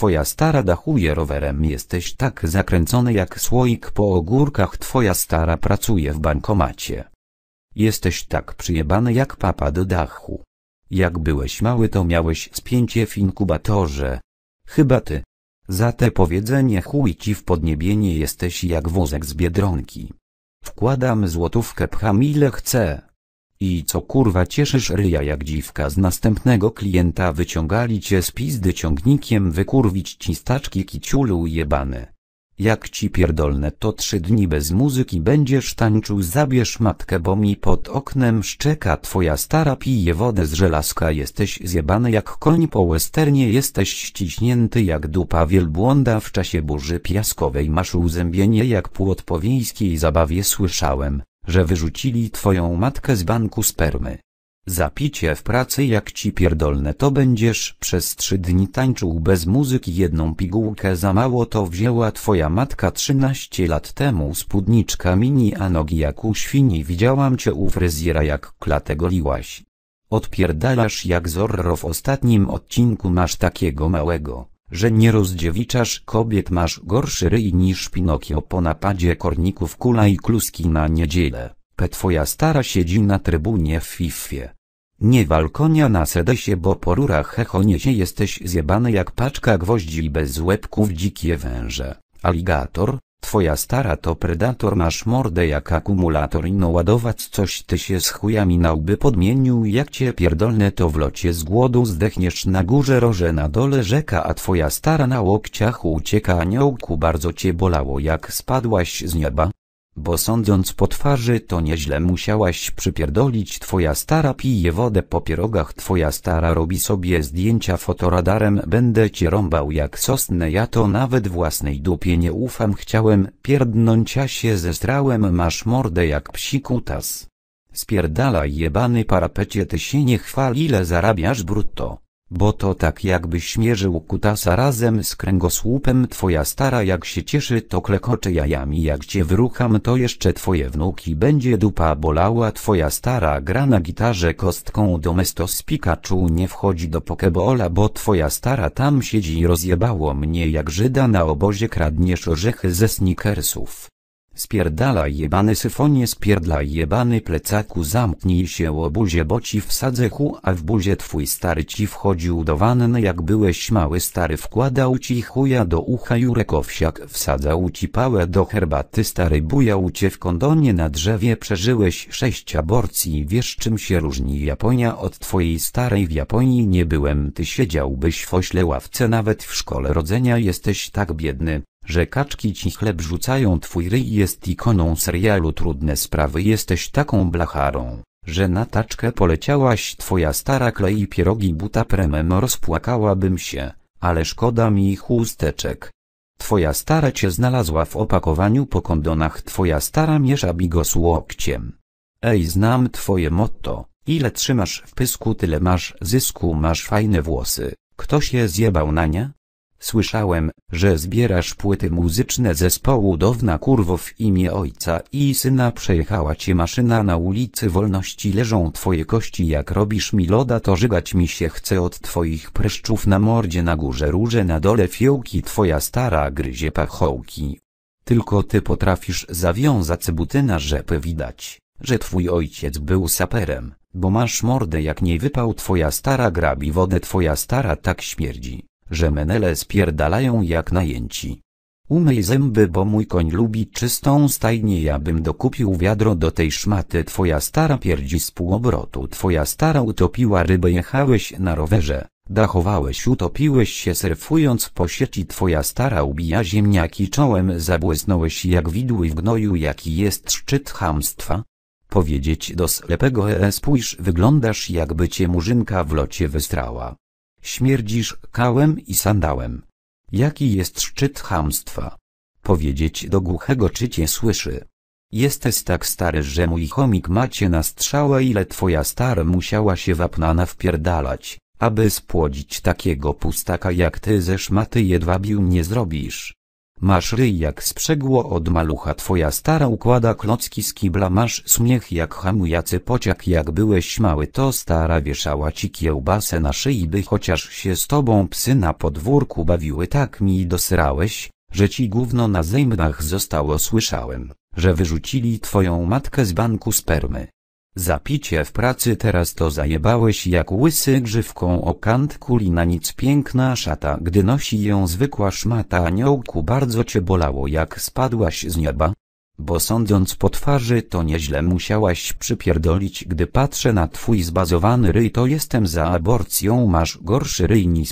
twoja stara dachuje rowerem jesteś tak zakręcony jak słoik po ogórkach twoja stara pracuje w bankomacie. Jesteś tak przyjebany jak papa do dachu. Jak byłeś mały to miałeś spięcie w inkubatorze. Chyba ty. Za te powiedzenie chuj ci w podniebienie jesteś jak wózek z Biedronki. Wkładam złotówkę pcham ile chcę. I co kurwa cieszysz ryja jak dziwka z następnego klienta wyciągali cię z pizdy ciągnikiem wykurwić ci staczki kiciulu jebany. Jak ci pierdolne to trzy dni bez muzyki będziesz tańczył zabierz matkę bo mi pod oknem szczeka twoja stara pije wodę z żelazka jesteś zjebany jak koń po westernie jesteś ściśnięty jak dupa wielbłąda w czasie burzy piaskowej masz uzębienie jak płot po wiejskiej zabawie słyszałem, że wyrzucili twoją matkę z banku spermy. Zapicie w pracy jak ci pierdolne to będziesz przez trzy dni tańczył bez muzyki jedną pigułkę za mało to wzięła twoja matka trzynaście lat temu spódniczka mini a nogi jak u świni widziałam cię u fryzjera jak klatę goliłaś. Odpierdalasz jak Zorro w ostatnim odcinku masz takiego małego, że nie rozdziewiczasz kobiet masz gorszy ryj niż Pinokio po napadzie korników kula i kluski na niedzielę. P twoja stara siedzi na trybunie w Fifie. Nie wal konia na sedesie bo po rurach hechoniesie jesteś zjebany jak paczka gwoździ bez łebków dzikie węże. Aligator, twoja stara to predator masz mordę jak akumulator i no ładować coś ty się z chujami na łby podmienił jak cię pierdolne to w locie z głodu zdechniesz na górze roże na dole rzeka a twoja stara na łokciach ucieka aniołku bardzo cię bolało jak spadłaś z nieba. Bo sądząc po twarzy to nieźle musiałaś przypierdolić twoja stara pije wodę po pierogach twoja stara robi sobie zdjęcia fotoradarem będę cię rąbał jak sosnę ja to nawet własnej dupie nie ufam chciałem pierdnąć a się zestrałem masz mordę jak psi kutas. Spierdalaj jebany parapecie ty się nie chwal ile zarabiasz brutto. Bo to tak jakbyś mierzył kutasa razem z kręgosłupem twoja stara jak się cieszy to klekocze jajami jak cię wyrucham to jeszcze twoje wnuki będzie dupa bolała twoja stara gra na gitarze kostką domestos Pikachu nie wchodzi do pokebola bo twoja stara tam siedzi i rozjebało mnie jak Żyda na obozie kradniesz orzechy ze sneakersów. Spierdalaj jebany syfonie spierdlaj jebany plecaku zamknij się o buzie bo ci wsadzę hu a w buzie twój stary ci wchodził do wanny jak byłeś mały stary wkładał ci chuja do ucha Jurek Owsiak wsadzał ci pałę do herbaty stary bujał cię w kondonie na drzewie przeżyłeś sześć aborcji wiesz czym się różni Japonia od twojej starej w Japonii nie byłem ty siedziałbyś w ośle ławce nawet w szkole rodzenia jesteś tak biedny że kaczki ci chleb rzucają twój ryj jest ikoną serialu Trudne Sprawy jesteś taką blacharą, że na taczkę poleciałaś twoja stara klei pierogi buta premem rozpłakałabym się, ale szkoda mi chusteczek. Twoja stara cię znalazła w opakowaniu po kondonach twoja stara miesza bigos łokciem. Ej znam twoje motto, ile trzymasz w pysku tyle masz zysku masz fajne włosy, kto się zjebał na nie? Słyszałem, że zbierasz płyty muzyczne zespołu Downa Kurwo w imię ojca i syna. Przejechała cię maszyna na ulicy Wolności. Leżą twoje kości. Jak robisz mi loda to żygać mi się chce od twoich preszczów na mordzie na górze róże na dole fiołki. Twoja stara gryzie pachołki. Tylko ty potrafisz zawiązać buty na rzepy. Widać, że twój ojciec był saperem, bo masz mordę jak nie wypał. Twoja stara grabi wodę twoja stara tak śmierdzi że menele spierdalają jak najęci. Umyj zęby bo mój koń lubi czystą stajnię. Ja bym dokupił wiadro do tej szmaty. Twoja stara pierdzi z półobrotu. Twoja stara utopiła rybę. Jechałeś na rowerze, dachowałeś utopiłeś się surfując po sieci. Twoja stara ubija ziemniaki. Czołem zabłysnąłeś jak widły w gnoju. Jaki jest szczyt chamstwa? Powiedzieć do slepego e spójrz wyglądasz jakby cię murzynka w locie wystrała. Śmierdzisz kałem i sandałem. Jaki jest szczyt chamstwa? Powiedzieć do głuchego czy cię słyszy. Jesteś tak stary, że mój chomik macie na strzałę ile twoja stara musiała się wapnana wpierdalać, aby spłodzić takiego pustaka jak ty ze szmaty jedwabił nie zrobisz. Masz ryj jak sprzęgło od malucha twoja stara układa klocki z kibla masz śmiech jak hamujacy pociak jak byłeś mały to stara wieszała ci kiełbasę na szyi by chociaż się z tobą psy na podwórku bawiły tak mi dosrałeś, że ci gówno na zębach zostało słyszałem, że wyrzucili twoją matkę z banku spermy. Zapicie w pracy teraz to zajebałeś jak łysy grzywką o kant kuli na nic piękna szata gdy nosi ją zwykła szmata aniołku bardzo cię bolało jak spadłaś z nieba? Bo sądząc po twarzy to nieźle musiałaś przypierdolić gdy patrzę na twój zbazowany ryj to jestem za aborcją masz gorszy ryj niż